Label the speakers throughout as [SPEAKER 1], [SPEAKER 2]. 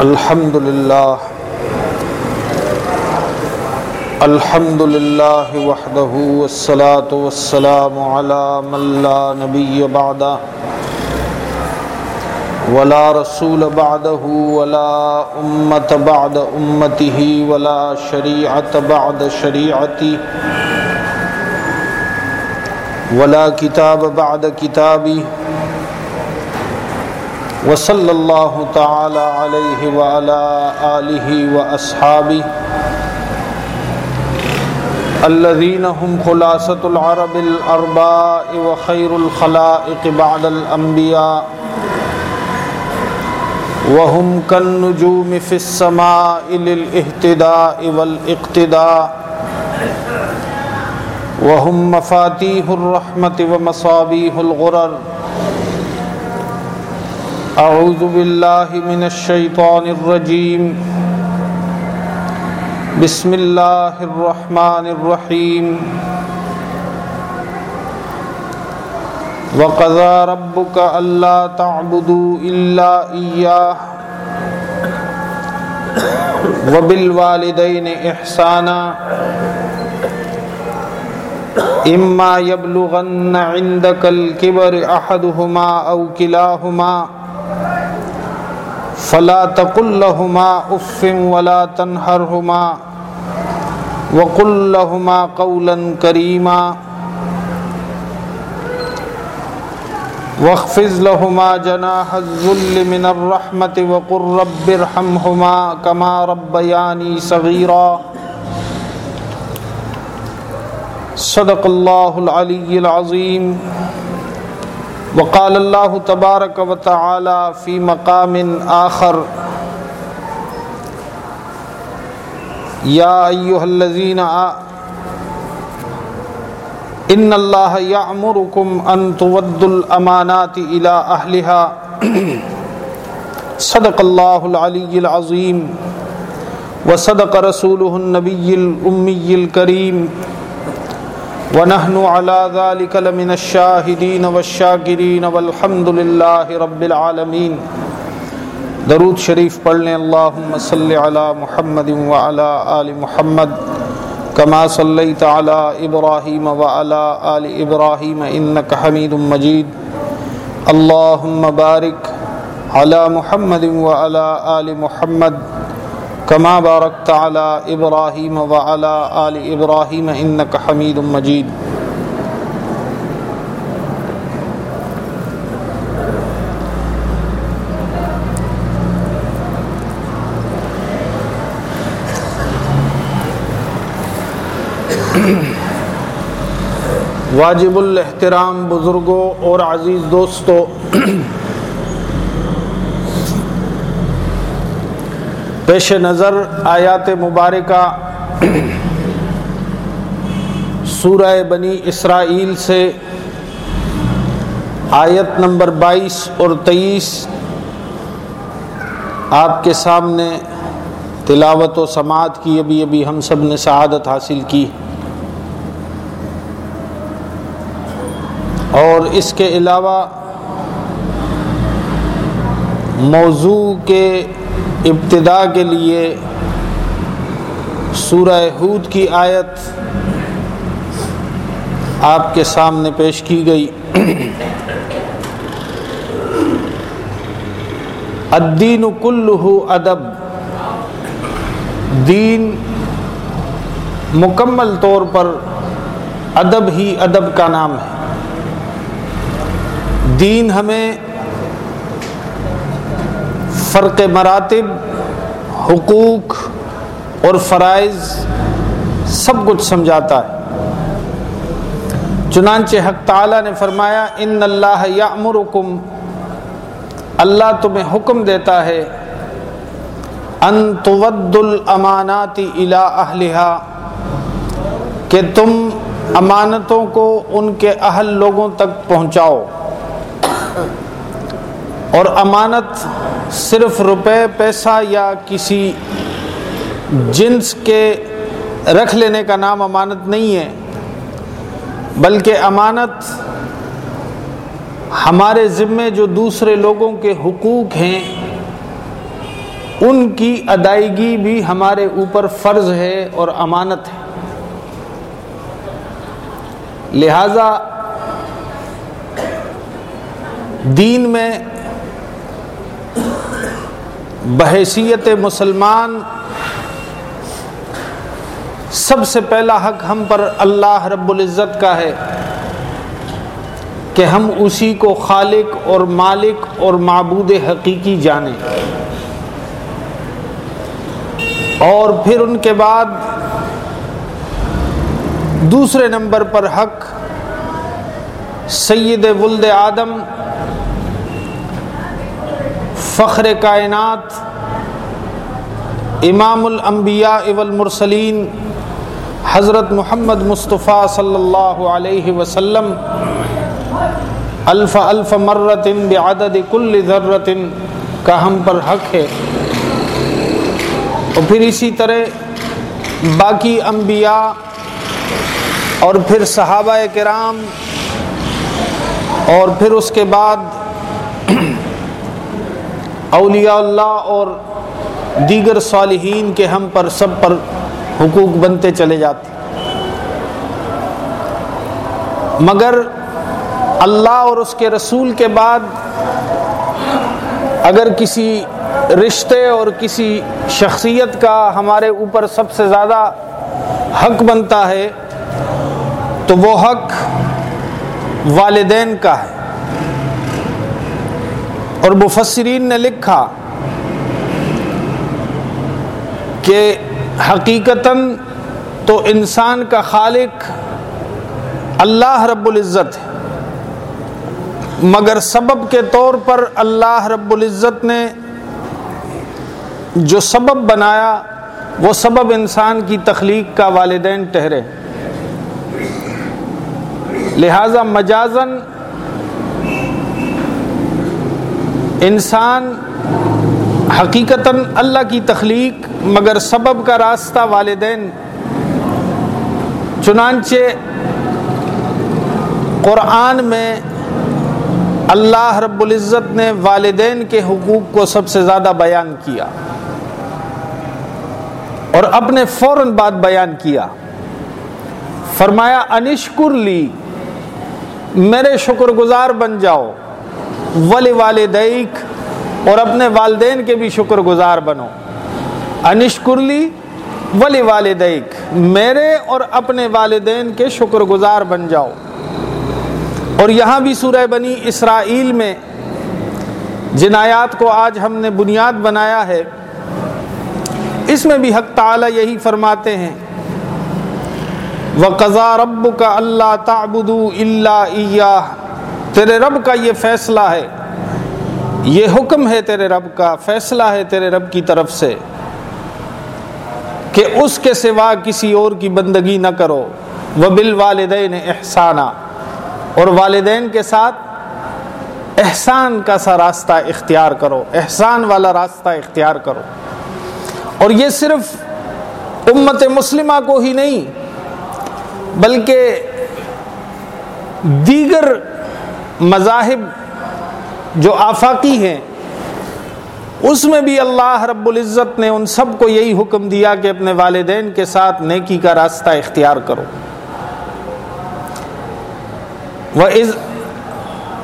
[SPEAKER 1] الحمد لله الحمد لله وحده والصلاة والسلام على من لا نبي بعده ولا رسول بعده ولا أمة بعد أمته ولا شريعة بعد شريعته ولا كتاب بعد كتابه وصلى الله تعالى عليه وعلى آله وأصحابه الذين هم خلاصة العرب الأرباء وخير الخلائق بعد الأنبياء وهم كالنجوم في السماء للاهتداء والاقتداء وهم مفاتيح الرحمة ومصابيح الغرر أعوذ بالله من الشيطان الرجيم. بسم الله الرحمن الرحيم. وقضى ربك ألا تعبدوا إلا إياه. وبالوالدين إحسانا. إما يبلغن عندك الكبر أحدهما أو كلاهما. فلا تقل لهما اف ولا تنهرهما وقل لهما قولا كريما واخفض لهما جناح الذل من الرحمة وقل رب ارحمهما كما ربياني صغيرا صدق الله العلي العظيم وقال الله تبارك وتعالى في مقام آخر يا أيها الذين إن الله يعمركم أن تودوا الأمانات إلى أهلها صدق الله العلي العظيم وصدق رسوله النبي الأمي الكريم ونحن على ذلك لمن الشاهدين والشاكرين والحمد لله رب العالمين. درود شریف پڑھ لیں اللہم صلی علی محمد وعلی آل محمد کما صلیت علی ابراہیم وعلی آل ابراہیم انک حمید مجید. اللہم بارک علی محمد وعلی آل محمد كما باركت على إبراهيم وعلى آل إبراهيم إنك حميد مجيد. واجب الاحترام بزرگوں اور عزیز دوستوں پیش نظر آیات مبارکہ سورہ بنی اسرائیل سے آیت نمبر بائیس اور تیئیس آپ کے سامنے تلاوت و سماعت کی ابھی ابھی ہم سب نے سعادت حاصل کی اور اس کے علاوہ موضوع کے ابتدا کے لیے سورہ ہود کی آیت آپ کے سامنے پیش کی گئی۔ الدین کلہ ادب۔ دین مکمل طور پر ادب ہی ادب کا نام ہے۔ دین ہمیں فرق مراتب، حقوق اور فرائض سب کچھ سمجھاتا ہے۔ چنانچہ حق تعالیٰ نے فرمایا، ان اللہ یامرکم اللہ تمہیں حکم دیتا ہے، ان تود الامانات الى اہلہا، کہ تم امانتوں کو ان کے اہل لوگوں تک پہنچاؤ۔ اور امانت صرف روپے، پیسہ یا کسی جنس کے رکھ لینے کا نام امانت نہیں ہے، بلکہ امانت ہمارے ذمے جو دوسرے لوگوں کے حقوق ہیں، ان کی ادائیگی بھی ہمارے اوپر فرض ہے اور امانت ہے۔ لہذا دین میں بحیثیت مسلمان سب سے پہلا حق ہم پر اللہ رب العزت کا ہے کہ ہم اسی کو خالق اور مالک اور معبود حقیقی جانیں۔ اور پھر ان کے بعد دوسرے نمبر پر حق سید ولد آدم فخر کائنات، امام الانبیاء والمرسلین، حضرت محمد مصطفیٰ صلی اللہ علیہ وسلم، الف الف مرت بعدد کل ذرت، کا ہم پر حق ہے۔ اور پھر اسی طرح باقی انبیاء اور پھر صحابہ کرام، اور پھر اس کے بعد اولیاء اللہ اور دیگر صالحین کے ہم پر سب پر حقوق بنتے چلے جاتے مگر اللہ اور اس کے رسول کے بعد اگر کسی رشتے اور کسی شخصیت کا ہمارے اوپر سب سے زیادہ حق بنتا ہے تو وہ حق والدین کا ہے۔ اور مفسرین نے لکھا کہ حقیقتاً تو انسان کا خالق اللہ رب العزت ہے، مگر سبب کے طور پر اللہ رب العزت نے جو سبب بنایا وہ سبب انسان کی تخلیق کا والدین ٹہرے لہذا مجازن انسان حقیقتاً اللہ کی تخلیق مگر سبب کا راستہ والدین، چنانچہ قرآن میں اللہ رب العزت نے والدین کے حقوق کو سب سے زیادہ بیان کیا اور اپنے فوراً بعد بیان کیا۔ فرمایا، انشکر لی، میرے شکر گزار بن جاؤ۔ ولی والدیک اور اپنے والدین کے بھی شکر گزار بنو۔ انشکر لی ولی والدیک میرے اور اپنے والدین کے شکر گزار بن جاؤ۔ اور یہاں بھی سورہ بنی اسرائیل میں جن آیات کو آج ہم نے بنیاد بنایا ہے۔ اس میں بھی حق تعالی یہی فرماتے ہیں۔ وقضا رب کا اللہ تعبد اللہ تیرے رب کا یہ فیصلہ ہے۔ یہ حکم ہے تیرے رب کا، فیصلہ ہے تیرے رب کی طرف سے کہ اس کے سوا کسی اور کی بندگی نہ کرو۔ وہ بال والدین احسانہ اور والدین کے ساتھ احسان کا سا راستہ اختیار کرو، احسان والا راستہ اختیار کرو۔ اور یہ صرف امت مسلمہ کو ہی نہیں، بلکہ دیگر مذاہب جو آفاقی ہیں، اس میں بھی اللہ رب العزت نے ان سب کو یہی حکم دیا کہ اپنے والدین کے ساتھ نیکی کا راستہ اختیار کرو۔ وہ از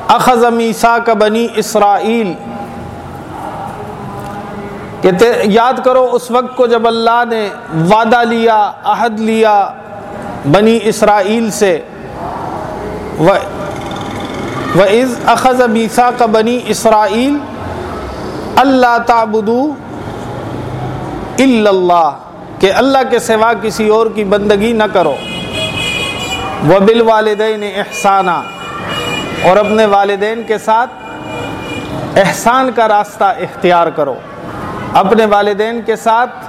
[SPEAKER 1] اخذمیسا کا بنی اسرائیل کہ یاد کرو اس وقت کو جب اللہ نے وعدہ لیا، عہد لیا بنی اسرائیل سے۔ وہ و از اخذ میسا کا بنی اسرائیل اللہ تعبدو اللہ کہ اللہ کے سوا کسی اور کی بندگی نہ کرو۔ وہ بال والدین احسانہ اور اپنے والدین کے ساتھ احسان کا راستہ اختیار کرو۔ اپنے والدین کے ساتھ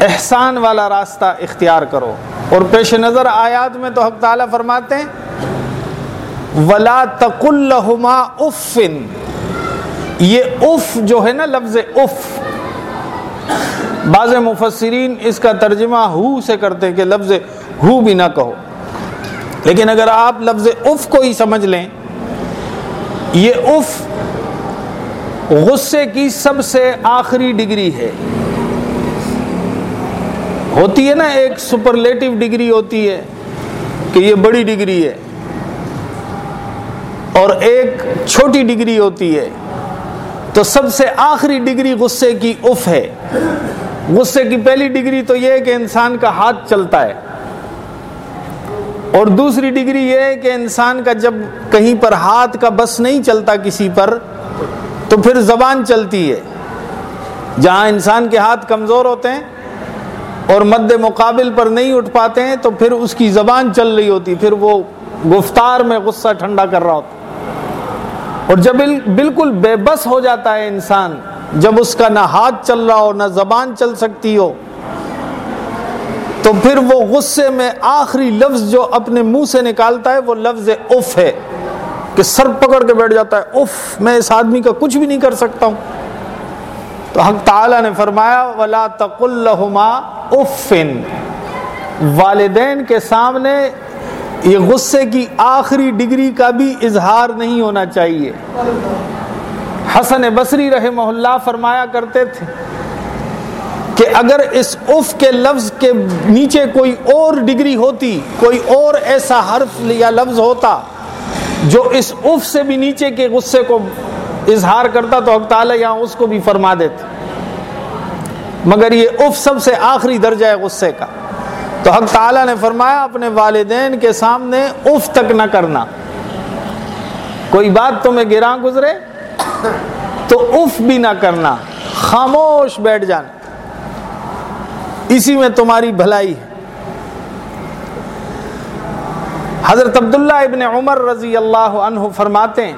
[SPEAKER 1] احسان والا راستہ اختیار کرو۔ اور پیش نظر آیات میں تو حق تعالیٰ فرماتے ہیں ولا تق الحما افن یہ اف جو ہے نا لفظ اف۔ بعض مفسرین اس کا ترجمہ ہو سے کرتے کہ لفظ ہو بھی نہ کہو۔ لیکن اگر آپ لفظ اف کو ہی سمجھ لیں، یہ اف غصے کی سب سے آخری ڈگری ہے۔ ہوتی ہے نا ایک سپرلیٹو ڈگری ہوتی ہے کہ یہ بڑی ڈگری ہے۔ اور ایک چھوٹی ڈگری ہوتی ہے، تو سب سے آخری ڈگری غصے کی اف ہے۔ غصے کی پہلی ڈگری تو یہ ہے کہ انسان کا ہاتھ چلتا ہے۔ اور دوسری ڈگری یہ ہے کہ انسان کا جب کہیں پر ہاتھ کا بس نہیں چلتا کسی پر، تو پھر زبان چلتی ہے۔ جہاں انسان کے ہاتھ کمزور ہوتے ہیں اور مد مقابل پر نہیں اٹھ پاتے ہیں، تو پھر اس کی زبان چل رہی ہوتی، پھر وہ گفتار میں غصہ ٹھنڈا کر رہا ہوتا۔ اور جب بالکل بے بس ہو جاتا ہے انسان، جب اس کا نہ ہاتھ چل رہا ہو، نہ زبان چل سکتی ہو، تو پھر وہ غصے میں آخری لفظ جو اپنے منہ سے نکالتا ہے، وہ لفظ اف ہے کہ سر پکڑ کے بیٹھ جاتا ہے، اف، میں اس آدمی کا کچھ بھی نہیں کر سکتا ہوں۔ تو حق تعالی نے فرمایا، ولا تق الحما افن والدین کے سامنے یہ غصے کی آخری ڈگری کا بھی اظہار نہیں ہونا چاہیے۔ حسن بصری رحمہ اللہ فرمایا کرتے تھے کہ اگر اس اف کے لفظ کے نیچے کوئی اور ڈگری ہوتی، کوئی اور ایسا حرف یا لفظ ہوتا جو اس اف سے بھی نیچے کے غصے کو اظہار کرتا تو حق تعالیٰ یہاں اس کو بھی فرما دیتے۔ مگر یہ اف سب سے آخری درجہ ہے غصے کا۔ تو حق تعالیٰ نے فرمایا اپنے والدین کے سامنے اف تک نہ کرنا۔ کوئی بات تمہیں گراں گزرے، تو اف بھی نہ کرنا، خاموش بیٹھ جانا۔ اسی میں تمہاری بھلائی ہے۔ حضرت عبداللہ ابن عمر رضی اللہ عنہ فرماتے ہیں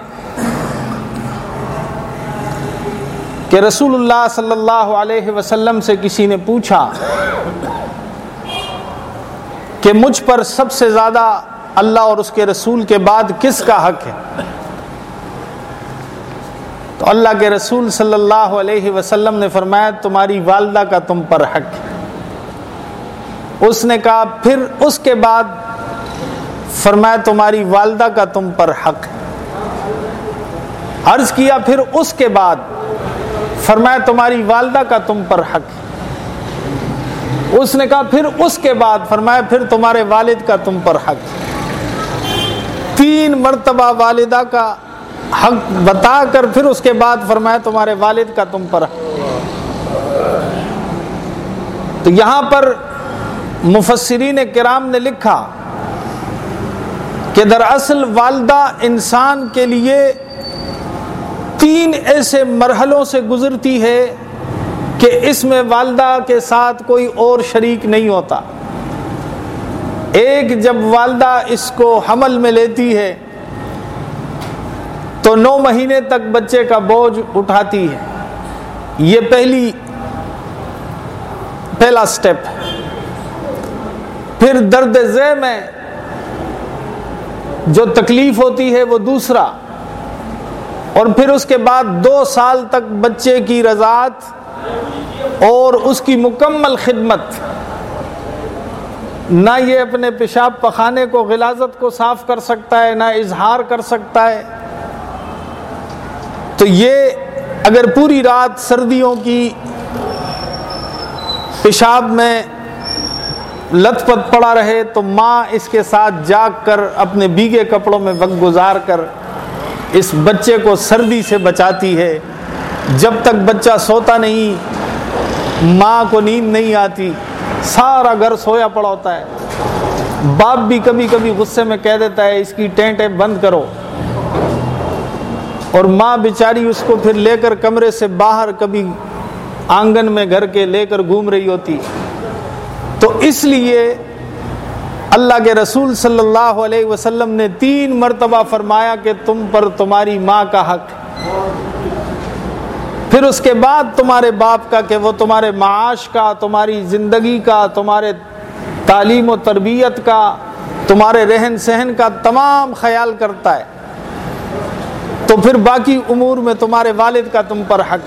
[SPEAKER 1] کہ رسول اللہ صلی اللہ علیہ وسلم سے کسی نے پوچھا کہ مجھ پر سب سے زیادہ اللہ اور اس کے رسول کے بعد کس کا حق ہے؟ تو اللہ کے رسول صلی اللہ علیہ وسلم نے فرمایا، تمہاری والدہ کا تم پر حق ہے۔ اس نے کہا، پھر اس کے بعد فرمایا، تمہاری والدہ کا تم پر حق ہے۔ عرض کیا، پھر اس کے بعد فرمایا، تمہاری والدہ کا تم پر حق ہے۔ اس نے کہا، پھر اس کے بعد فرمایا، پھر تمہارے والد کا تم پر حق۔ تین مرتبہ والدہ کا حق بتا کر پھر اس کے بعد فرمایا، تمہارے والد کا تم پر حق۔ تو یہاں پر مفسرین کرام نے لکھا کہ دراصل والدہ انسان کے لیے تین ایسے مرحلوں سے گزرتی ہے کہ اس میں والدہ کے ساتھ کوئی اور شریک نہیں ہوتا۔ ایک جب والدہ اس کو حمل میں لیتی ہے، تو نو مہینے تک بچے کا بوجھ اٹھاتی ہے۔ یہ پہلی، پہلا سٹیپ پھر درد ذہ میں جو تکلیف ہوتی ہے وہ دوسرا۔ اور پھر اس کے بعد دو سال تک بچے کی رضاعت اور اس کی مکمل خدمت، نہ یہ اپنے پیشاب پخانے کو، غلازت کو صاف کر سکتا ہے، نہ اظہار کر سکتا ہے۔ تو یہ اگر پوری رات سردیوں کی پیشاب میں لت پت پڑا رہے، تو ماں اس کے ساتھ جاگ کر، اپنے بیگے کپڑوں میں وقت گزار کر، اس بچے کو سردی سے بچاتی ہے۔ جب تک بچہ سوتا نہیں، ماں کو نیند نہیں آتی، سارا گھر سویا پڑا ہوتا ہے۔ باپ بھی کبھی کبھی غصے میں کہہ دیتا ہے، اس کی ٹینٹ بند کرو۔ اور ماں بیچاری اس کو پھر لے کر کمرے سے باہر کبھی آنگن میں گھر کے لے کر گھوم رہی ہوتی۔ تو اس لیے اللہ کے رسول صلی اللہ علیہ وسلم نے تین مرتبہ فرمایا کہ تم پر تمہاری ماں کا حق۔ پھر اس کے بعد تمہارے باپ کا کہ وہ تمہارے معاش کا، تمہاری زندگی کا، تمہارے تعلیم و تربیت کا، تمہارے رہن سہن کا تمام خیال کرتا ہے۔ تو پھر باقی امور میں تمہارے والد کا تم پر حق۔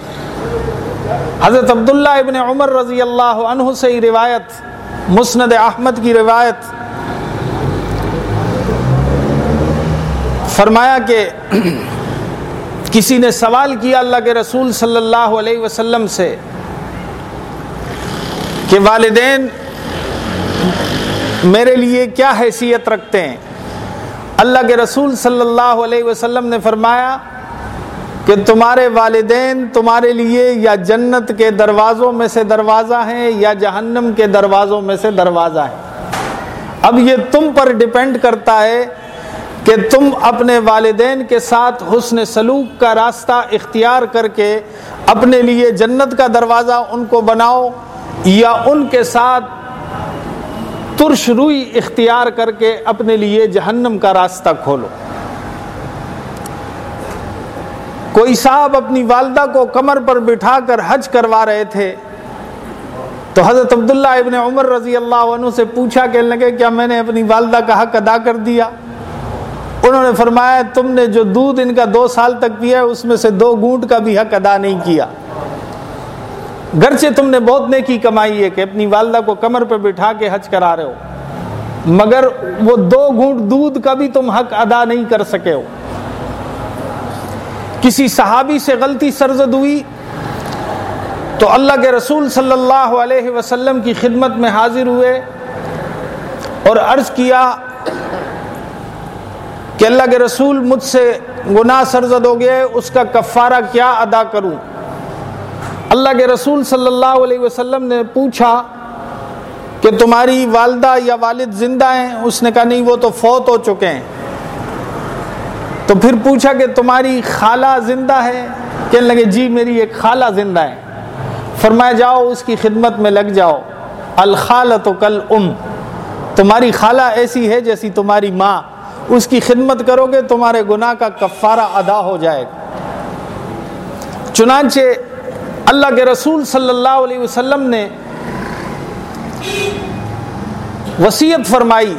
[SPEAKER 1] حضرت عبداللہ ابن عمر رضی اللہ عنہ سے ہی روایت، مسند احمد کی روایت۔ فرمایا کہ کسی نے سوال کیا اللہ کے رسول صلی اللہ علیہ وسلم سے کہ والدین میرے لیے کیا حیثیت رکھتے ہیں؟ اللہ کے رسول صلی اللہ علیہ وسلم نے فرمایا کہ تمہارے والدین تمہارے لیے یا جنت کے دروازوں میں سے دروازہ ہیں یا جہنم کے دروازوں میں سے دروازہ ہے اب یہ تم پر ڈپینڈ کرتا ہے کہ تم اپنے والدین کے ساتھ حسن سلوک کا راستہ اختیار کر کے اپنے لیے جنت کا دروازہ ان کو بناؤ یا ان کے ساتھ ترش روئی اختیار کر کے اپنے لیے جہنم کا راستہ کھولو۔ کوئی صاحب اپنی والدہ کو کمر پر بٹھا کر حج کروا رہے تھے تو حضرت عبداللہ ابن عمر رضی اللہ عنہ سے پوچھا کہ لگے، کیا میں نے اپنی والدہ کا حق ادا کر دیا؟ انہوں نے فرمایا تم نے جو دودھ ان کا دو سال تک پیا اس میں سے دو گونٹ کا بھی حق ادا نہیں کیا۔ گرچہ تم نے بہت نیکی کمائی ہے کہ اپنی والدہ کو کمر پہ بٹھا کے حج کرا رہے ہو، مگر وہ دو گھونٹ دودھ کا بھی تم حق ادا نہیں کر سکے ہو۔ کسی صحابی سے غلطی سرزد ہوئی تو اللہ کے رسول صلی اللہ علیہ وسلم کی خدمت میں حاضر ہوئے اور عرض کیا کہ اللہ کے رسول مجھ سے گناہ سرزد ہو گئے، اس کا کفارہ کیا ادا کروں؟ اللہ کے رسول صلی اللہ علیہ وسلم نے پوچھا کہ تمہاری والدہ یا والد زندہ ہیں؟ اس نے کہا، نہیں، وہ تو فوت ہو چکے ہیں۔ تو پھر پوچھا کہ تمہاری خالہ زندہ ہے؟ کہنے لگے جی میری ایک خالہ زندہ ہے۔ فرمایا، جاؤ، اس کی خدمت میں لگ جاؤ۔ الخال تو کل ام تمہاری خالہ ایسی ہے جیسی تمہاری ماں۔ اس کی خدمت کرو گے، تمہارے گناہ کا کفارہ ادا ہو جائے گا۔ چنانچہ اللہ کے رسول صلی اللہ علیہ وسلم نے وسیعت فرمائی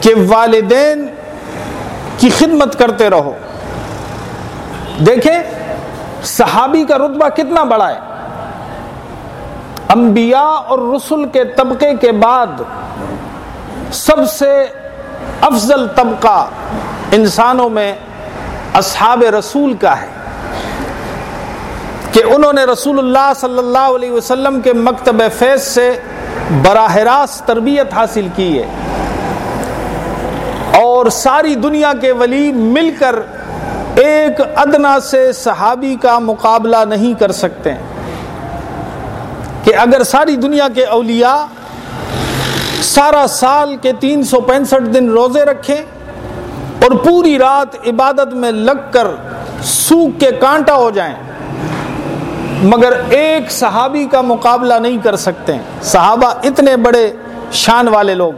[SPEAKER 1] کہ والدین کی خدمت کرتے رہو۔ دیکھیں، صحابی کا رتبہ کتنا بڑا ہے۔ انبیاء اور رسول کے طبقے کے بعد سب سے افضل طبقہ انسانوں میں اصحاب رسول کا ہے کہ انہوں نے رسول اللہ صلی اللہ علیہ وسلم کے مکتب فیض سے براہ راست تربیت حاصل کی ہے اور ساری دنیا کے ولی مل کر ایک ادنا سے صحابی کا مقابلہ نہیں کر سکتے کہ اگر ساری دنیا کے اولیاء سارا سال کے تین سو پینسٹھ دن روزے رکھیں اور پوری رات عبادت میں لگ کر سوکھ کے کانٹا ہو جائیں۔ مگر ایک صحابی کا مقابلہ نہیں کر سکتے۔ صحابہ اتنے بڑے شان والے لوگ۔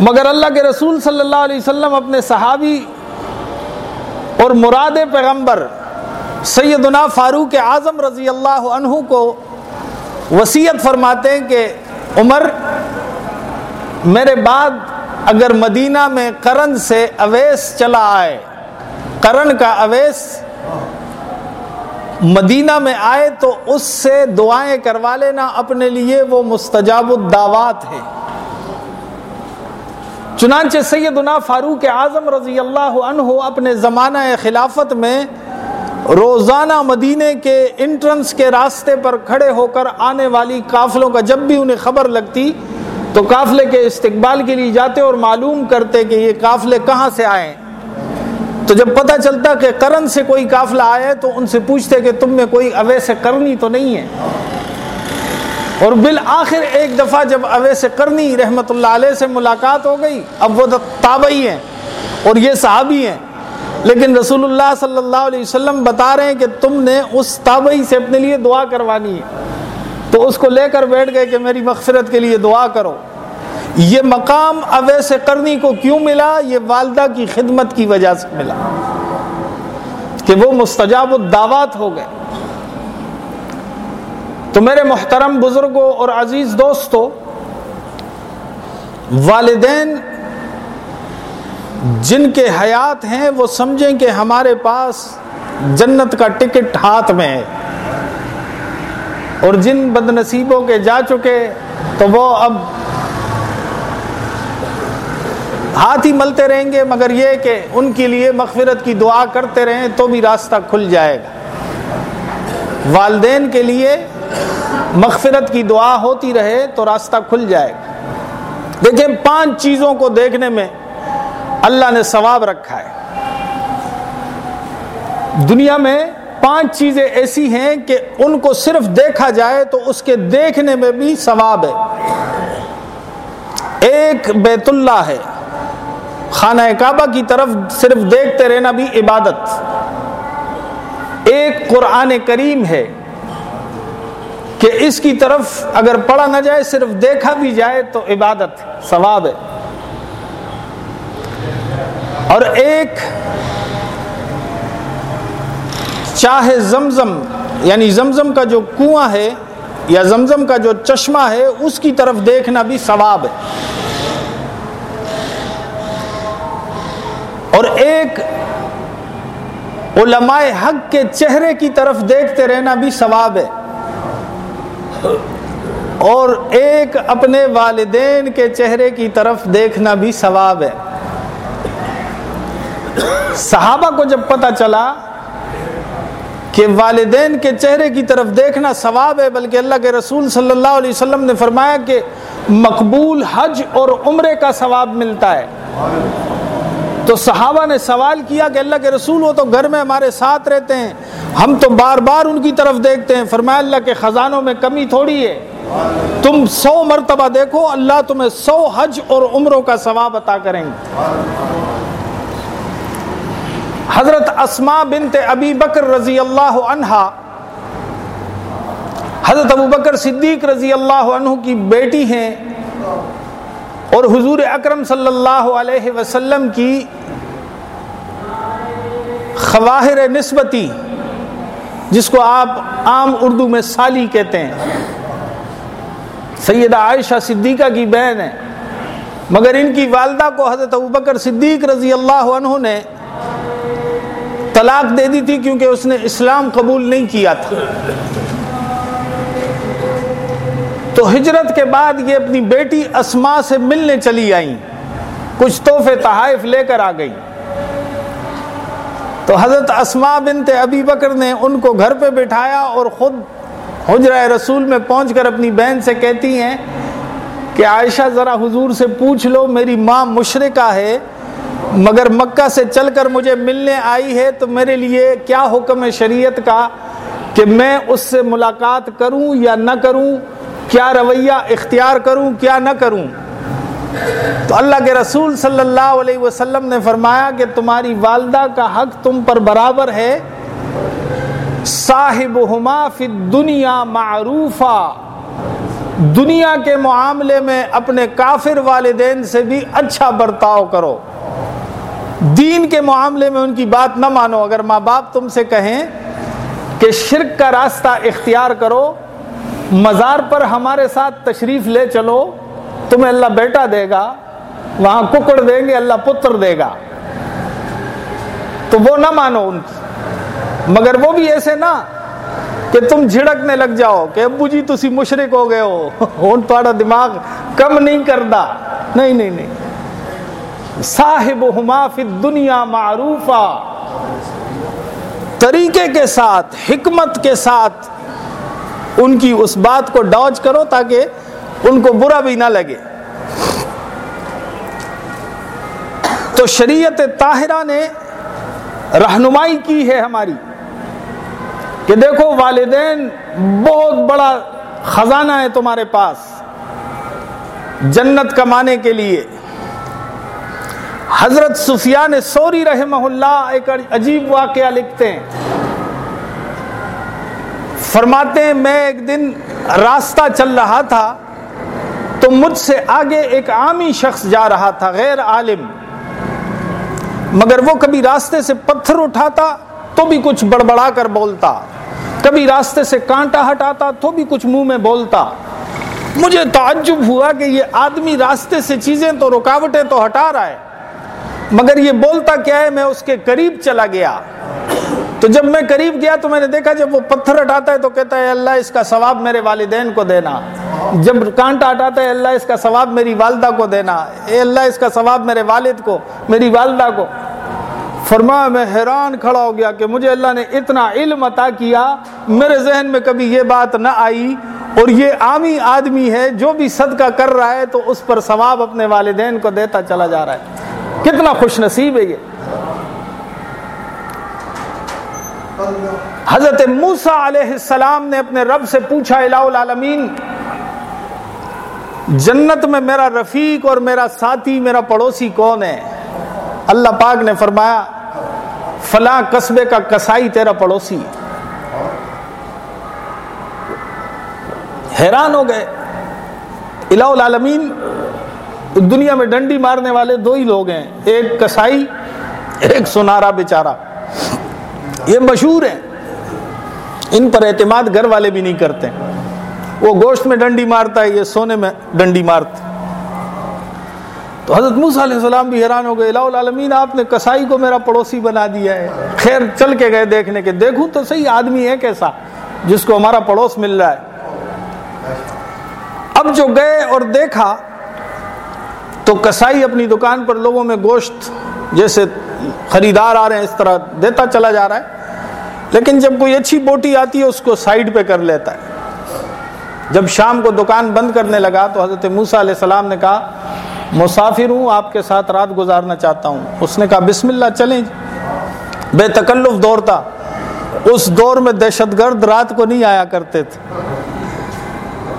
[SPEAKER 1] مگر اللہ کے رسول صلی اللہ علیہ وسلم اپنے صحابی اور مراد پیغمبر سیدنا فاروق اعظم رضی اللہ عنہ کو وسیعت فرماتے ہیں کہ عمر، میرے بعد اگر مدینہ میں کرن سے اویس چلا آئے، کرن کا اویس مدینہ میں آئے تو اس سے دعائیں کروا لینا اپنے لیے وہ مستجاب الدعوات ہے چنانچہ سیدنا فاروق اعظم رضی اللہ عنہ اپنے زمانہ خلافت میں روزانہ مدینے کے انٹرنس کے راستے پر کھڑے ہو کر آنے والی قافلوں کا جب بھی انہیں خبر لگتی تو قافلے کے استقبال کے لیے جاتے اور معلوم کرتے کہ یہ قافلے کہاں سے آئے تو جب پتہ چلتا کہ کرن سے کوئی قافلہ آئے تو ان سے پوچھتے کہ تم میں کوئی اویس کرنی تو نہیں ہے۔ اور بالآخر ایک دفعہ جب اویس کرنی رحمت اللہ علیہ سے ملاقات ہو گئی، اب وہ تابعی ہیں اور یہ صحابی ہیں۔ لیکن رسول اللہ صلی اللہ علیہ وسلم بتا رہے ہیں کہ تم نے اس تابعی سے اپنے لیے دعا کروانی ہے۔ تو اس کو لے کر بیٹھ گئے کہ میری مغفرت کے لیے دعا کرو۔ یہ مقام اویس کرنی کو کیوں ملا؟ یہ والدہ کی خدمت کی وجہ سے ملا۔ کہ وہ مستجاب الدعوات ہو گئے۔ تو میرے محترم بزرگوں اور عزیز دوستوں، والدین جن کے حیات ہیں وہ سمجھیں کہ ہمارے پاس جنت کا ٹکٹ ہاتھ میں ہے۔ اور جن بد نصیبوں کے جا چکے تو وہ اب ہاتھ ہی ملتے رہیں گے، مگر یہ کہ ان کے لیے مغفرت کی دعا کرتے رہیں تو بھی راستہ کھل جائے گا۔ والدین کے لیے مغفرت کی دعا ہوتی رہے تو راستہ کھل جائے گا۔ دیکھیں پانچ چیزوں کو دیکھنے میں اللہ نے ثواب رکھا ہے۔ دنیا میں پانچ چیزیں ایسی ہیں کہ ان کو صرف دیکھا جائے تو اس کے دیکھنے میں بھی ثواب ہے۔ ایک بیت اللہ ہے۔ خانہ کعبہ کی طرف صرف دیکھتے رہنا بھی عبادت۔ ایک قرآن کریم ہے کہ اس کی طرف اگر پڑھا نہ جائے، صرف دیکھا بھی جائے تو عبادت، ثواب ہے۔ اور ایک چاہے زمزم یعنی زمزم کا جو کنواں ہے یا زمزم کا جو چشمہ ہے، اس کی طرف دیکھنا بھی ثواب ہے۔ اور ایک علماء حق کے چہرے کی طرف دیکھتے رہنا بھی ثواب ہے۔ اور ایک اپنے والدین کے چہرے کی طرف دیکھنا بھی ثواب ہے۔ صحابہ کو جب پتہ چلا کہ والدین کے چہرے کی طرف دیکھنا ثواب ہے، بلکہ اللہ کے رسول صلی اللہ علیہ وسلم نے فرمایا کہ مقبول حج اور عمرے کا ثواب ملتا ہے۔ تو صحابہ نے سوال کیا کہ اللہ کے رسول وہ تو گھر میں ہمارے ساتھ رہتے ہیں، ہم تو بار بار ان کی طرف دیکھتے ہیں۔ فرمایا اللہ کے خزانوں میں کمی تھوڑی ہے۔ تم سو مرتبہ دیکھو، اللہ تمہیں سو حج اور عمروں کا ثواب عطا کریں گے۔ حضرت اسما بنت ابی بکر رضی اللہ عنہا، حضرت ابو بکر صدیق رضی اللہ عنہ کی بیٹی ہیں اور حضور اکرم صلی اللہ علیہ وسلم کی خواہر نسبتی، جس کو آپ عام اردو میں سالی کہتے ہیں۔ سیدہ عائشہ صدیقہ کی بہن ہے، مگر ان کی والدہ کو حضرت ابوبکر صدیق رضی اللہ عنہ نے طلاق دے دی تھی کیونکہ اس نے اسلام قبول نہیں کیا تھا۔ تو ہجرت کے بعد یہ اپنی بیٹی اسما سے ملنے چلی آئیں۔ کچھ تحفے تحائف لے کر آ گئی تو حضرت اسما بنت ابی بکر نے ان کو گھر پہ بٹھایا اور خود حجرہ رسول میں پہنچ کر اپنی بہن سے کہتی ہیں کہ عائشہ ذرا حضور سے پوچھ لو، میری ماں مشرقہ ہے۔ مگر مکہ سے چل کر مجھے ملنے آئی ہے تو میرے لیے کیا حکم ہے شریعت کا کہ میں اس سے ملاقات کروں یا نہ کروں؟ کیا رویہ اختیار کروں، کیا نہ کروں؟ تو اللہ کے رسول صلی اللہ علیہ وسلم نے فرمایا کہ تمہاری والدہ کا حق تم پر برابر ہے۔ صاحب ہما فی دنیا معروفہ دنیا کے معاملے میں اپنے کافر والدین سے بھی اچھا برتاؤ کرو۔ دین کے معاملے میں ان کی بات نہ مانو۔ اگر ماں باپ تم سے کہیں کہ شرک کا راستہ اختیار کرو، مزار پر ہمارے ساتھ تشریف لے چلو، تمہیں اللہ بیٹا دے گا، وہاں ککڑ دیں گے، اللہ پتر دے گا۔ تو وہ نہ مانو ان کی۔ مگر وہ بھی ایسے نہ کہ تم جھڑکنے لگ جاؤ کہ ابو جی تسی مشرق ہو گئے ہو۔ تھوڑا دماغ کم نہیں کردا نہیں نہیں نہیں۔ صاحب فی دنیا معروفہ طریقے کے ساتھ، حکمت کے ساتھ ان کی اس بات کو ڈاج کرو تاکہ ان کو برا بھی نہ لگے۔ تو شریعت طاہرہ نے رہنمائی کی ہے ہماری کہ دیکھو والدین بہت بڑا خزانہ ہے تمہارے پاس جنت کمانے کے لیے۔ حضرت سفیان سوری رحمہ اللہ ایک عجیب واقعہ لکھتے ہیں۔ فرماتے ہیں، میں ایک دن راستہ چل رہا تھا تو مجھ سے آگے ایک عامی شخص جا رہا تھا، غیر عالم۔ مگر وہ کبھی راستے سے پتھر اٹھاتا تو بھی کچھ بڑبڑا کر بولتا۔ کبھی راستے سے کانٹا ہٹاتا تو بھی کچھ منہ میں بولتا۔ مجھے تعجب ہوا کہ یہ آدمی راستے سے چیزیں تو، رکاوٹیں تو ہٹا رہا ہے۔ مگر یہ بولتا کیا ہے میں اس کے قریب چلا گیا۔ تو جب میں قریب گیا تو میں نے دیکھا جب وہ پتھر ہٹاتا ہے تو کہتا ہے اللہ، اس کا ثواب میرے والدین کو دینا۔ جب کانٹا ہٹاتا ہے اللہ، اس کا ثواب میری والدہ کو دینا۔ اے اللہ، اس کا ثواب میرے والد کو، میری والدہ کو۔ فرمایا، میں حیران کھڑا ہو گیا کہ مجھے اللہ نے اتنا علم عطا کیا۔ میرے ذہن میں کبھی یہ بات نہ آئی۔ اور یہ عامی آدمی ہے، جو بھی صدقہ کر رہا ہے تو اس پر ثواب اپنے والدین کو دیتا چلا جا رہا ہے۔ کتنا خوش نصیب ہے یہ۔ حضرت موسا علیہ السلام نے اپنے رب سے پوچھا، الہ العالمین، جنت میں میرا رفیق اور میرا ساتھی، میرا پڑوسی کون ہے؟ اللہ پاک نے فرمایا، فلاں قصبے کا کسائی تیرا پڑوسی۔ حیران ہو گئے۔ الہ العالمین دنیا میں ڈنڈی مارنے والے دو ہی لوگ ہیں، ایک کسائی، ایک سنارا بیچارہ۔ یہ مشہور ہیں۔ ان پر اعتماد گھر والے بھی نہیں کرتے۔ وہ گوشت میں ڈنڈی مارتا ہے، یہ سونے میں ڈنڈی مارتا تو حضرت موسیٰ علیہ السلام بھی حیران ہو گئے الہ العالمین، آپ نے کسائی کو میرا پڑوسی بنا دیا ہے۔ خیر، چل کے گئے دیکھنے کے۔ دیکھوں تو صحیح آدمی ہے کیسا، جس کو ہمارا پڑوس مل رہا ہے۔ اب جو گئے اور دیکھا تو کسائی اپنی دکان پر لوگوں میں گوشت جیسے خریدار آ رہے ہیں، اس طرح دیتا چلا جا رہا ہے۔ لیکن جب کوئی اچھی بوٹی آتی ہے، اس کو سائڈ پہ کر لیتا ہے۔ جب شام کو دکان بند کرنے لگا تو حضرت موسا علیہ السلام نے کہا، مسافر ہوں، آپ کے ساتھ رات گزارنا چاہتا ہوں۔ اس نے کہا، بسم اللہ، چلیں۔ بے تکلف دور تھا۔ اس دور میں دہشت گرد رات کو نہیں آیا کرتے تھے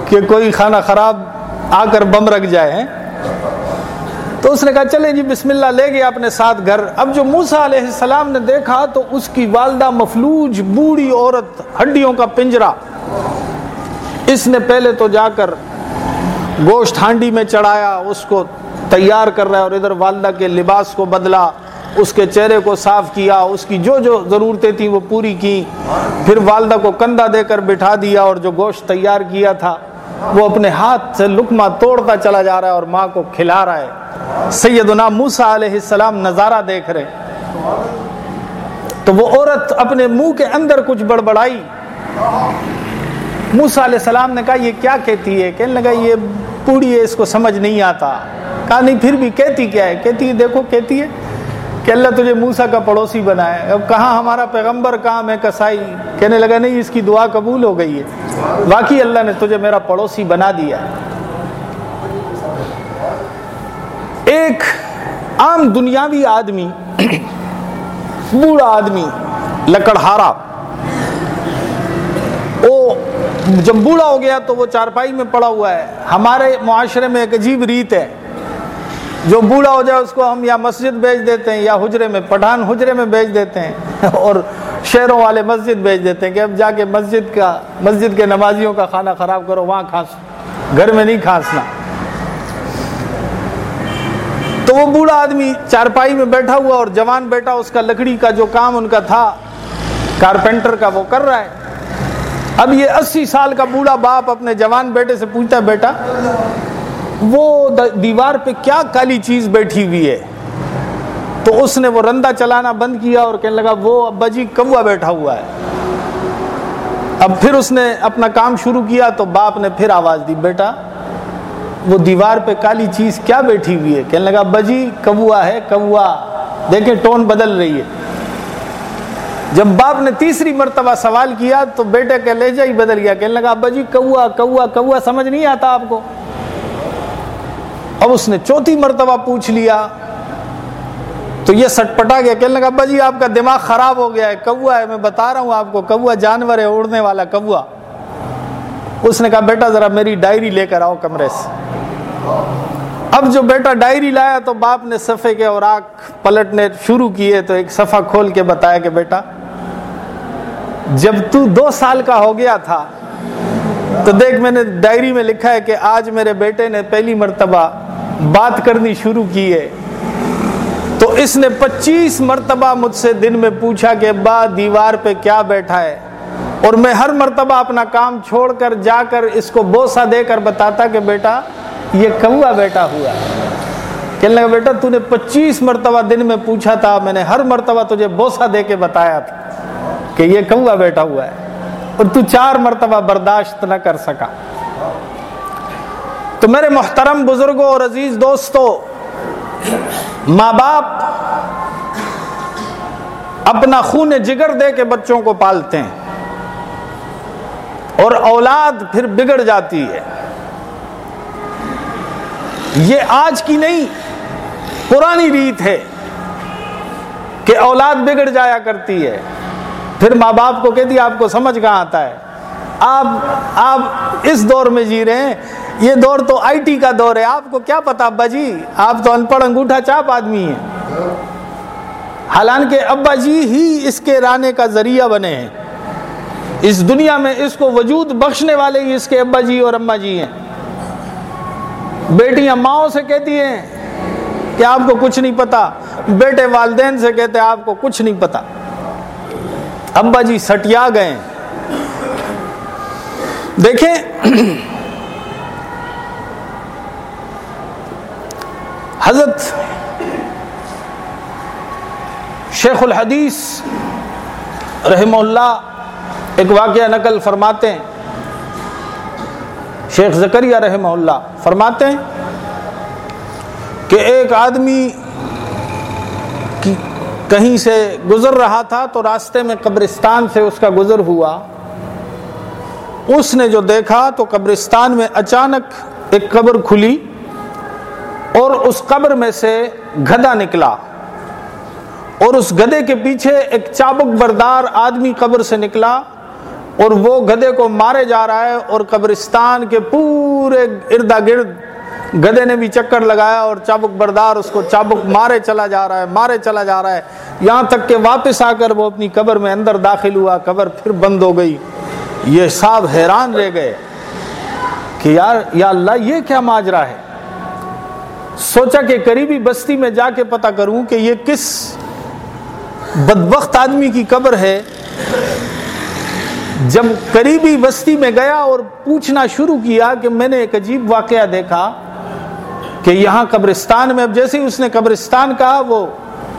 [SPEAKER 1] کہ کوئی کھانا خراب آ کر بم رکھ جائے تو اس نے کہا چلے جی بسم اللہ لے گیا اپنے ساتھ گھر۔ اب جو موسا علیہ السلام نے دیکھا تو اس کی والدہ مفلوج بوڑھی عورت ہڈیوں کا پنجرا اس نے پہلے تو جا کر گوشت ہانڈی میں چڑھایا، اس کو تیار کر رہا ہے اور ادھر والدہ کے لباس کو بدلا، اس کے چہرے کو صاف کیا، اس کی جو جو ضرورتیں تھیں وہ پوری کی۔ پھر والدہ کو کندھا دے کر بٹھا دیا اور جو گوشت تیار کیا تھا وہ اپنے ہاتھ سے لکما توڑتا چلا جا رہا ہے اور ماں کو کھلا رہا ہے۔ سیدنا موسا علیہ السلام نظارہ دیکھ رہے تو وہ عورت اپنے منہ کے اندر کچھ بڑبڑائی۔ موسا علیہ السلام نے کہا، یہ کیا کہتی ہے؟ کہنے لگا، یہ پوڑی ہے، اس کو سمجھ نہیں آتا۔ کہا، نہیں، پھر بھی کہتی کیا ہے؟ کہتی ہے، دیکھو، کہتی ہے۔ کہ اللہ تجھے موسا کا پڑوسی بنا ہے اب کہاں ہمارا پیغمبر کام ہے کسائی؟ کہنے لگا، نہیں، اس کی دعا قبول ہو گئی ہے۔ واقعی اللہ نے تجھے میرا پڑوسی بنا دیا۔ ایک عام دنیاوی آدمی، بوڑھا آدمی، لکڑہارا، وہ جب بوڑھا ہو گیا تو وہ چارپائی میں پڑا ہوا ہے۔ ہمارے معاشرے میں ایک عجیب ریت ہے۔ جو بوڑھا ہو جائے اس کو ہم یا مسجد بیچ دیتے ہیں یا حجرے میں، پٹھان حجرے میں بیچ دیتے ہیں اور شہروں والے مسجد بیچ دیتے ہیں کہ اب جا کے مسجد کا، مسجد کے نمازیوں کا کھانا خراب کرو، وہاں کھانس گھر میں نہیں کھانسنا تو وہ بوڑھا آدمی چارپائی میں بیٹھا ہوا اور جوان بیٹا، اس کا لکڑی کا جو کام ان کا تھا، کارپینٹر کا وہ کر رہا ہے۔ اب یہ اسی سال کا بوڑھا باپ اپنے جوان بیٹے سے پوچھتا ہے، بیٹا وہ دیوار پہ کیا کالی چیز بیٹھی ہوئی ہے؟ تو اس نے وہ رندا چلانا بند کیا اور کہنے لگا، وہ ابا جی کوا بیٹھا ہوا ہے۔ اب پھر اس نے اپنا کام شروع کیا تو باپ نے پھر آواز دی، بیٹا، وہ دیوار پہ کالی چیز کیا بیٹھی ہوئی ہے؟ کہنے لگا، ابا جی کوا ہے، کوا۔ دیکھیں ٹون بدل رہی ہے۔ جب باپ نے تیسری مرتبہ سوال کیا تو بیٹے کا لہجہ ہی بدل گیا۔ کہنے لگا، ابا جی کوا کوا کوا، سمجھ نہیں آتا آپ کو؟ اب اس نے چوتھی مرتبہ پوچھ لیا تو یہ سٹ پٹا گیا، کہنے لگا، ابا جی آپ کا دماغ خراب ہو گیا ہے، کوا ہے، میں بتا رہا ہوں آپ کو، کوا جانور ہے اڑنے والا کوا۔ اس نے کہا، بیٹا، ذرا میری ڈائری لے کر آؤ کمرے سے۔ اب جو بیٹا ڈائری لایا تو باپ نے صفحے کے اور آنکھ پلٹنے شروع کیے تو ایک صفحہ کھول کے بتایا کہ بیٹا، جب تو دو سال کا ہو گیا تھا تو دیکھ، میں نے ڈائری میں لکھا ہے کہ آج میرے بیٹے نے پہلی مرتبہ بات کرنی شروع کی ہے۔ تو اس نے پچیس مرتبہ مجھ سے دن میں پوچھا کہ ابا دیوار پہ کیا بیٹھا ہے؟ اور میں ہر مرتبہ اپنا کام چھوڑ کر جا کر اس کو بوسا دے کر بتاتا کہ بیٹا، یہ کوا بیٹا ہوا۔ کہنے لگا، بیٹا، تو نے پچیس مرتبہ دن میں پوچھا تھا، میں نے ہر مرتبہ تجھے بوسا دے کے بتایا تھا کہ یہ کوا بیٹا ہوا ہے۔ اور تو چار مرتبہ برداشت نہ کر سکا۔ تو میرے محترم بزرگوں اور عزیز دوستوں، ماں باپ اپنا خون جگر دے کے بچوں کو پالتے ہیں اور اولاد پھر بگڑ جاتی ہے۔ یہ آج کی نہیں، پرانی ریت ہے کہ اولاد بگڑ جایا کرتی ہے۔ پھر ماں باپ کو کہتی آپ کو سمجھ کہاں آتا ہے؟ آپ آپ اس دور میں جی رہے ہیں، یہ دور تو آئی ٹی کا دور ہے، آپ کو کیا پتا ابا جی؟ آپ تو ان پڑھ انگوٹھا چاپ آدمی ہیں۔ حالانکہ ابا جی ہی اس کے رانے کا ذریعہ بنے ہیں۔ اس دنیا میں اس کو وجود بخشنے والے ہی اس کے ابا جی اور اما جی ہیں۔ بیٹیاں ماؤں سے کہتی ہیں کہ آپ کو کچھ نہیں پتا، بیٹے والدین سے کہتے ہیں آپ کو کچھ نہیں پتا۔ ابا جی سٹیا گئے دیکھیں۔ حضرت شیخ الحدیث رحم اللہ ایک واقعہ نقل فرماتے ہیں۔ شیخ زکریہ رحمہ اللہ فرماتے ہیں کہ ایک آدمی کہیں سے گزر رہا تھا تو راستے میں قبرستان سے اس کا گزر ہوا۔ اس نے جو دیکھا تو قبرستان میں اچانک ایک قبر کھلی اور اس قبر میں سے گدھا نکلا اور اس گدے کے پیچھے ایک چابک بردار آدمی قبر سے نکلا اور وہ گدے کو مارے جا رہا ہے اور قبرستان کے پورے اردا گرد گدے نے بھی چکر لگایا اور چابک بردار اس کو چابک مارے چلا جا رہا ہے، مارے چلا جا رہا ہے۔ یہاں تک کہ واپس آ کر وہ اپنی قبر میں اندر داخل ہوا، قبر پھر بند ہو گئی۔ یہ صاحب حیران رہ گئے کہ یار، یا اللہ، یہ کیا ماجرا ہے؟ سوچا کہ قریبی بستی میں جا کے پتا کروں کہ یہ کس بدبخت آدمی کی قبر ہے۔ جب قریبی بستی میں گیا اور پوچھنا شروع کیا کہ میں نے ایک عجیب واقعہ دیکھا کہ یہاں قبرستان میں، اب جیسے ہی اس نے قبرستان کہا، وہ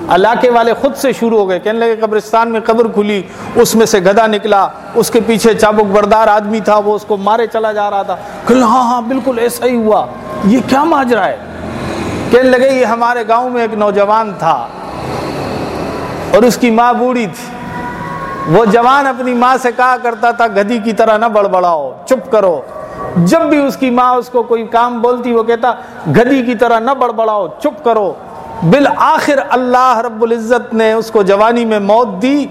[SPEAKER 1] علاقے والے خود سے شروع ہو گئے کہنے لگے قبرستان میں قبر کھلی، اس میں سے گدا نکلا، اس کے پیچھے چابک بردار آدمی تھا، وہ اس کو مارے چلا جا رہا تھا۔ کہ ہاں ہاں بالکل ایسا ہی ہوا۔ یہ کیا ماجرا ہے؟ کہنے لگے، یہ ہمارے گاؤں میں ایک نوجوان تھا اور اس کی ماں بوڑھی تھی۔ وہ جوان اپنی ماں سے کہا کرتا تھا گدی کی طرح نہ بڑبڑاؤ، چپ کرو۔ جب بھی اس کی ماں اس کو کوئی کام بولتی، وہ کہتا گدی کی طرح نہ بڑبڑاؤ، چپ کرو۔ بالآخر اللہ رب العزت نے اس کو جوانی میں موت دی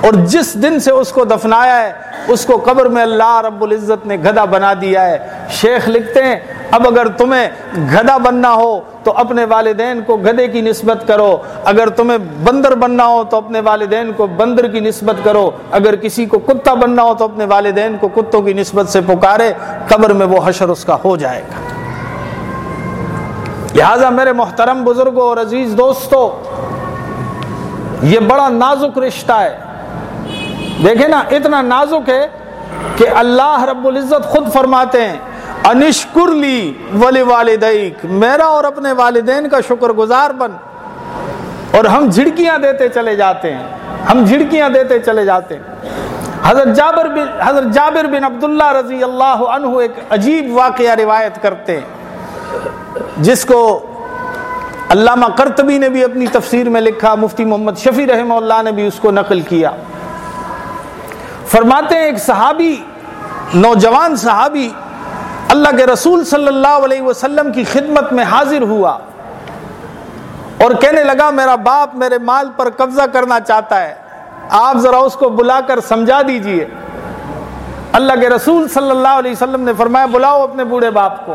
[SPEAKER 1] اور جس دن سے اس کو دفنایا ہے، اس کو قبر میں اللہ رب العزت نے گدا بنا دیا ہے۔ شیخ لکھتے ہیں، اب اگر تمہیں گدا بننا ہو تو اپنے والدین کو گدے کی نسبت کرو۔ اگر تمہیں بندر بننا ہو تو اپنے والدین کو بندر کی نسبت کرو۔ اگر کسی کو کتا بننا ہو تو اپنے والدین کو کتوں کی نسبت سے پکارے۔ قبر میں وہ حشر اس کا ہو جائے گا۔ لہذا میرے محترم بزرگوں اور عزیز دوستو یہ بڑا نازک رشتہ ہے۔ دیکھیں نا، اتنا نازک ہے کہ اللہ رب العزت خود فرماتے ہیں، انشکر لی ولی والدیک میرا اور اپنے والدین کا شکر گزار بن۔ اور ہم جھڑکیاں دیتے چلے جاتے ہیں۔ ہم جھڑکیاں دیتے چلے جاتے ہیں۔ حضرت جابر بن، حضرت جابر بن عبداللہ رضی اللہ عنہ ایک عجیب واقعہ روایت کرتے ہیں۔ جس کو علامہ کرتبی نے بھی اپنی تفسیر میں لکھا، مفتی محمد شفیع رحمہ اللہ نے بھی اس کو نقل کیا۔ فرماتے ہیں ایک صحابی، نوجوان صحابی، اللہ کے رسول صلی اللہ علیہ وسلم کی خدمت میں حاضر ہوا اور کہنے لگا، میرا باپ میرے مال پر قبضہ کرنا چاہتا ہے، آپ ذرا اس کو بلا کر سمجھا دیجیے۔ اللہ کے رسول صلی اللہ علیہ وسلم نے فرمایا، بلاؤ اپنے بوڑھے باپ کو۔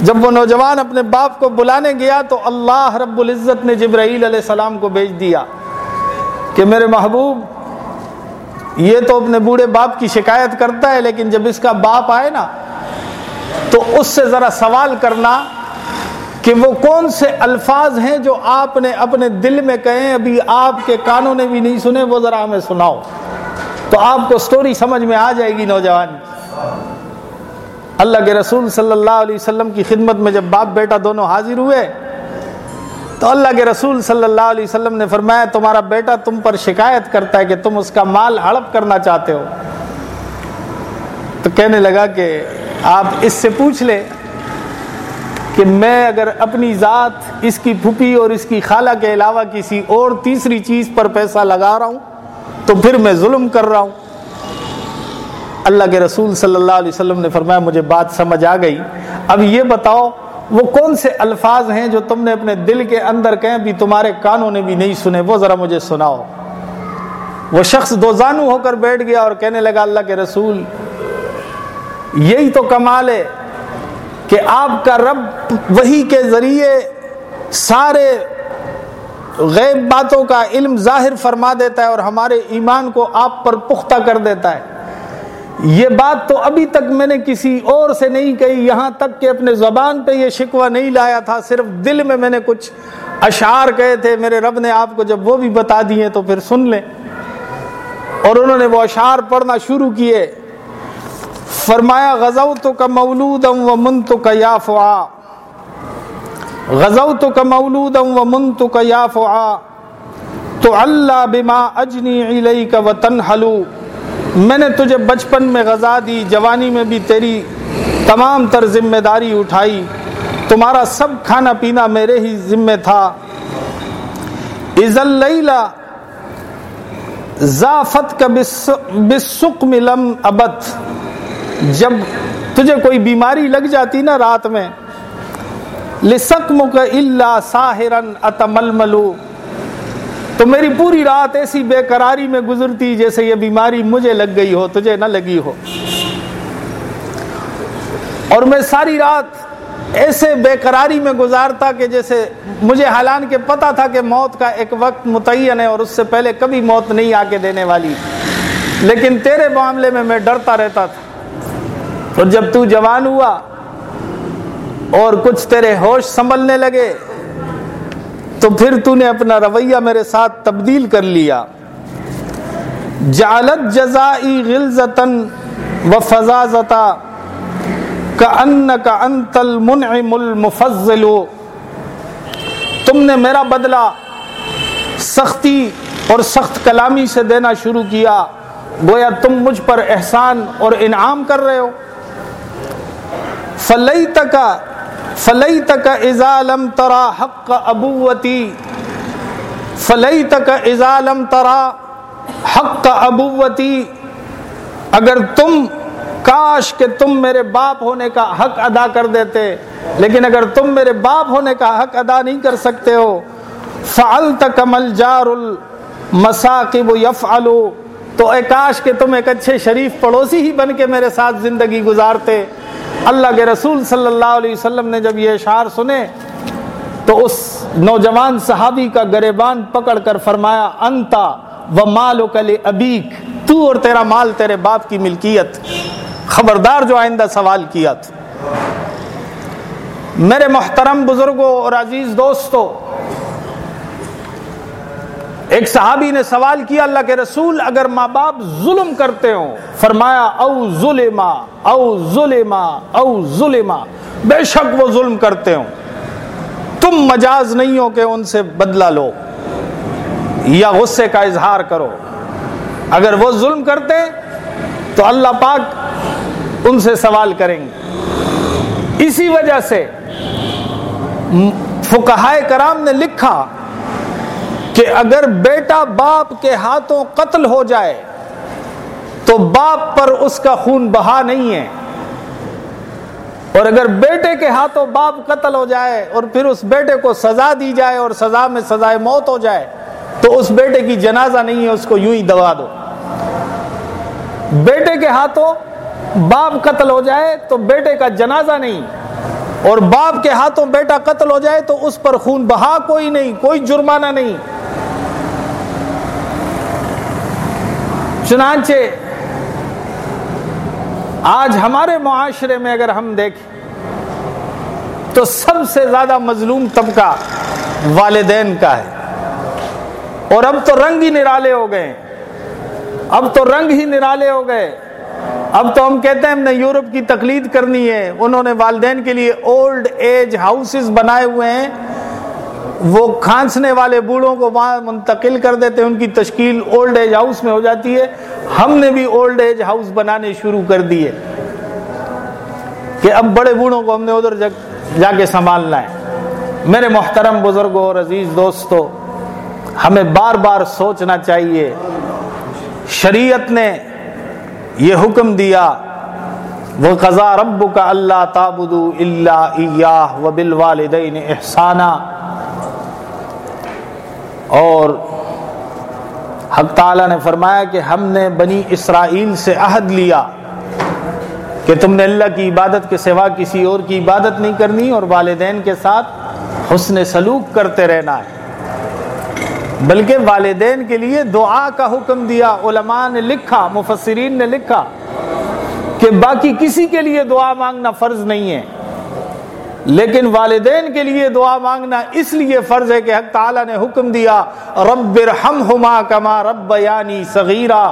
[SPEAKER 1] جب وہ نوجوان اپنے باپ کو بلانے گیا تو اللہ رب العزت نے جبرائیل علیہ السلام کو بھیج دیا کہ میرے محبوب، یہ تو اپنے بوڑھے باپ کی شکایت کرتا ہے، لیکن جب اس کا باپ آئے نا، تو اس سے ذرا سوال کرنا کہ وہ کون سے الفاظ ہیں جو آپ نے اپنے دل میں کہیں، ابھی آپ کے کانوں نے بھی نہیں سنے، وہ ذرا ہمیں سناؤ۔ تو آپ کو سٹوری سمجھ میں آ جائے گی نوجوان۔ اللہ کے رسول صلی اللہ علیہ وسلم کی خدمت میں جب باپ بیٹا دونوں حاضر ہوئے، تو اللہ کے رسول صلی اللہ علیہ وسلم نے فرمایا، تمہارا بیٹا تم پر شکایت کرتا ہے کہ تم اس کا مال ہڑپ کرنا چاہتے ہو۔ تو کہنے لگا کہ آپ اس سے پوچھ لیں کہ میں اگر اپنی ذات، اس کی پھوپھی اور اس کی خالہ کے علاوہ کسی اور تیسری چیز پر پیسہ لگا رہا ہوں، تو پھر میں ظلم کر رہا ہوں۔ اللہ کے رسول صلی اللہ علیہ وسلم نے فرمایا، مجھے بات سمجھ آ گئی۔ اب یہ بتاؤ، وہ کون سے الفاظ ہیں جو تم نے اپنے دل کے اندر کہیں بھی تمہارے کانوں نے بھی نہیں سنے؟ وہ ذرا مجھے سناؤ۔ وہ شخص دوزانو ہو کر بیٹھ گیا اور کہنے لگا، اللہ کے رسول، یہی تو کمال ہے کہ آپ کا رب وہی کے ذریعے سارے غیب باتوں کا علم ظاہر فرما دیتا ہے اور ہمارے ایمان کو آپ پر پختہ کر دیتا ہے۔ یہ بات تو ابھی تک میں نے کسی اور سے نہیں کہی، یہاں تک کہ اپنے زبان پہ یہ شکوہ نہیں لایا تھا، صرف دل میں میں نے کچھ اشعار کہے تھے، میرے رب نے آپ کو جب وہ بھی بتا دیے تو پھر سن لیں۔ اور انہوں نے وہ اشعار پڑھنا شروع کیے۔ فرمایا غزو تو کا مولود و من تو کا یا فعا غزو تو کا مولود و من تو کا یا فعا تو اللہ بما اجنی علی کا وطن حلو میں نے تجھے بچپن میں غذا دی، جوانی میں بھی تیری تمام تر ذمہ داری اٹھائی۔ تمہارا سب کھانا پینا میرے ہی ذمہ تھا۔ ذافت کا بسق ملم ابت۔ جب تجھے کوئی بیماری لگ جاتی نا رات میں لسکم کا اللہ ساحرن اتململو۔ تو میری پوری رات ایسی بے قراری میں گزرتی جیسے یہ بیماری مجھے لگ گئی ہو، تجھے نہ لگی ہو۔ اور میں ساری رات ایسے بے قراری میں گزارتا کہ جیسے مجھے حالان کے پتا تھا کہ موت کا ایک وقت متعین ہے اور اس سے پہلے کبھی موت نہیں آ کے دینے والی۔ لیکن تیرے معاملے میں میں ڈرتا رہتا تھا۔ اور جب تو جوان ہوا اور کچھ تیرے ہوش سنبھلنے لگے تو پھر تو نے اپنا رویہ میرے ساتھ تبدیل کر لیا۔ جالت جزائی غلزتن و فضازتا کا ان کا انتل منعم المفضل۔ تم نے میرا بدلہ سختی اور سخت کلامی سے دینا شروع کیا۔ گویا تم مجھ پر احسان اور انعام کر رہے ہو۔ فلئی تک فلئی تک ازالم ترا حق ابوتی فلئی تک ازالم ترا حق ابوتی اگر تم کاش کہ تم میرے باپ ہونے کا حق ادا کر دیتے، لیکن اگر تم میرے باپ ہونے کا حق ادا نہیں کر سکتے ہو فعل تکمل جار المساقب یف تو اے کاش کہ تم ایک اچھے شریف پڑوسی ہی بن کے میرے ساتھ زندگی گزارتے۔ اللہ کے رسول صلی اللہ علیہ وسلم نے جب یہ اشعار سنے تو اس نوجوان صحابی کا گریبان پکڑ کر فرمایا، انتا و مال و کل ابیک تو اور تیرا مال تیرے باپ کی ملکیت۔ خبردار جو آئندہ سوال کیا تھا۔ میرے محترم بزرگوں اور عزیز دوستوں ایک صحابی نے سوال کیا اللہ کے رسول، اگر ماں باپ ظلم کرتے ہوں، فرمایا، او ظلما او ظلما او ظلما بے شک وہ ظلم کرتے ہوں۔ تم مجاز نہیں ہو کہ ان سے بدلہ لو، یا غصے کا اظہار کرو۔ اگر وہ ظلم کرتے، تو اللہ پاک ان سے سوال کریں گے۔ اسی وجہ سے فقہائے کرام نے لکھا کہ اگر بیٹا باپ کے ہاتھوں قتل ہو جائے، تو باپ پر اس کا خون بہا نہیں ہے۔ اور اگر بیٹے کے ہاتھوں باپ قتل ہو جائے اور پھر اس بیٹے کو سزا دی جائے اور سزا میں سزائے موت ہو جائے، تو اس بیٹے کی جنازہ نہیں ہے، اس کو یوں ہی دبا دو۔ بیٹے کے ہاتھوں باپ قتل ہو جائے تو بیٹے کا جنازہ نہیں، اور باپ کے ہاتھوں بیٹا قتل ہو جائے تو اس پر خون بہا کوئی نہیں، کوئی جرمانہ نہیں۔ چنانچہ آج ہمارے معاشرے میں اگر ہم دیکھیں تو سب سے زیادہ مظلوم طبقہ والدین کا ہے۔ اور اب تو رنگ ہی نرالے ہو گئے۔ اب تو رنگ ہی نرالے ہو گئے۔ اب تو ہم کہتے ہیں ہم نے یورپ کی تقلید کرنی ہے۔ انہوں نے والدین کے لیے اولڈ ایج ہاؤسز بنائے ہوئے ہیں۔ وہ کھانسنے والے بوڑھوں کو وہاں منتقل کر دیتے ہیں، ان کی تشکیل اولڈ ایج ہاؤس میں ہو جاتی ہے۔ ہم نے بھی اولڈ ایج ہاؤس بنانے شروع کر دیے کہ اب بڑے بوڑھوں کو ہم نے ادھر جا کے سنبھالنا ہے۔ میرے محترم بزرگوں اور عزیز دوستوں، ہمیں بار بار سوچنا چاہیے۔ شریعت نے یہ حکم دیا، وہ قضا رب کا اللہ تابد اللہ و بال والدین احسانہ اور حق تعالیٰ نے فرمایا کہ ہم نے بنی اسرائیل سے عہد لیا کہ تم نے اللہ کی عبادت کے سوا کسی اور کی عبادت نہیں کرنی اور والدین کے ساتھ حسن سلوک کرتے رہنا ہے۔ بلکہ والدین کے لیے دعا کا حکم دیا، علماء نے لکھا، مفسرین نے لکھا کہ باقی کسی کے لیے دعا مانگنا فرض نہیں ہے۔ لیکن والدین کے لیے دعا مانگنا اس لیے فرض ہے کہ حق تعالیٰ نے حکم دیا، رب ہما کما رب یعنی صغیرہ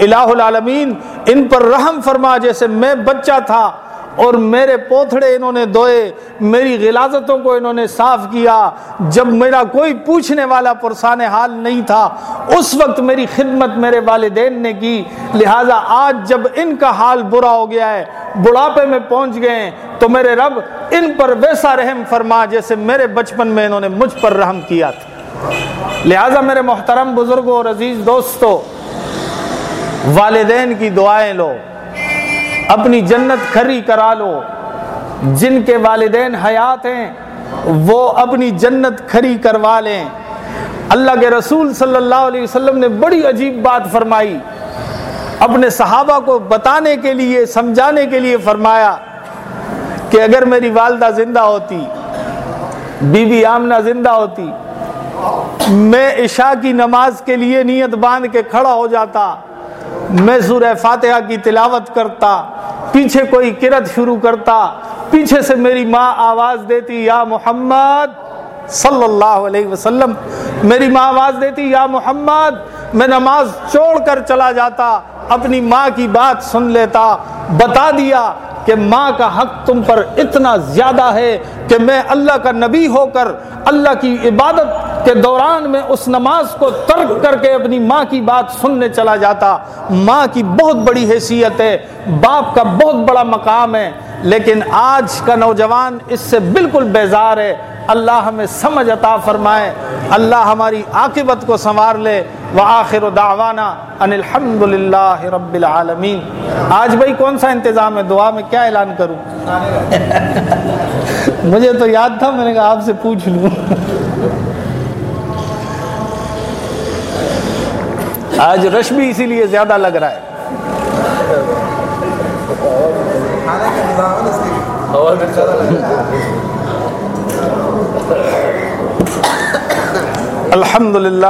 [SPEAKER 1] الہ العالمین، ان پر رحم فرما جیسے میں بچہ تھا اور میرے پوتھڑے انہوں نے دوئے، میری غلازتوں کو انہوں نے صاف کیا۔ جب میرا کوئی پوچھنے والا پرسان حال نہیں تھا، اس وقت میری خدمت میرے والدین نے کی۔ لہٰذا آج جب ان کا حال برا ہو گیا ہے، بڑھاپے میں پہنچ گئے تو میرے رب ان پر ویسا رحم فرما جیسے میرے بچپن میں انہوں نے مجھ پر رحم کیا تھا۔ لہٰذا میرے محترم بزرگوں اور عزیز دوستوں، والدین کی دعائیں لو۔ اپنی جنت کھری کرا لو۔ جن کے والدین حیات ہیں، وہ اپنی جنت کھری کروا لیں۔ اللہ کے رسول صلی اللہ علیہ وسلم نے بڑی عجیب بات فرمائی۔ اپنے صحابہ کو بتانے کے لیے، سمجھانے کے لیے فرمایا کہ اگر میری والدہ زندہ ہوتی بی بی آمنہ زندہ ہوتی، میں عشاء کی نماز کے لیے نیت باندھ کے کھڑا ہو جاتا، میں سورہ فاتحہ کی تلاوت کرتا پیچھے کوئی کرت شروع کرتا، پیچھے سے میری ماں آواز دیتی، یا محمد صلی اللہ علیہ وسلم، میری ماں آواز دیتی، یا محمد، میں نماز چھوڑ کر چلا جاتا، اپنی ماں کی بات سن لیتا، بتا دیا کہ ماں کا حق تم پر اتنا زیادہ ہے کہ میں اللہ کا نبی ہو کر اللہ کی عبادت کے دوران میں اس نماز کو ترک کر کے اپنی ماں کی بات سننے چلا جاتا۔ ماں کی بہت بڑی حیثیت ہے، باپ کا بہت بڑا مقام ہے۔ لیکن آج کا نوجوان اس سے بالکل بیزار ہے۔ اللہ ہمیں سمجھ عطا فرمائے۔ اللہ ہماری عاقبت کو سنوار لے۔ وآخر دعوانا ان الحمد للہ رب العالمین۔ آج بھائی کون سا انتظام ہے؟ دعا میں کیا اعلان کروں؟ مجھے تو یاد تھا، میں نے کہا آپ سے پوچھ لوں۔ آج رش بھی اسی لیے زیادہ لگ رہا ہے۔ الحمد للہ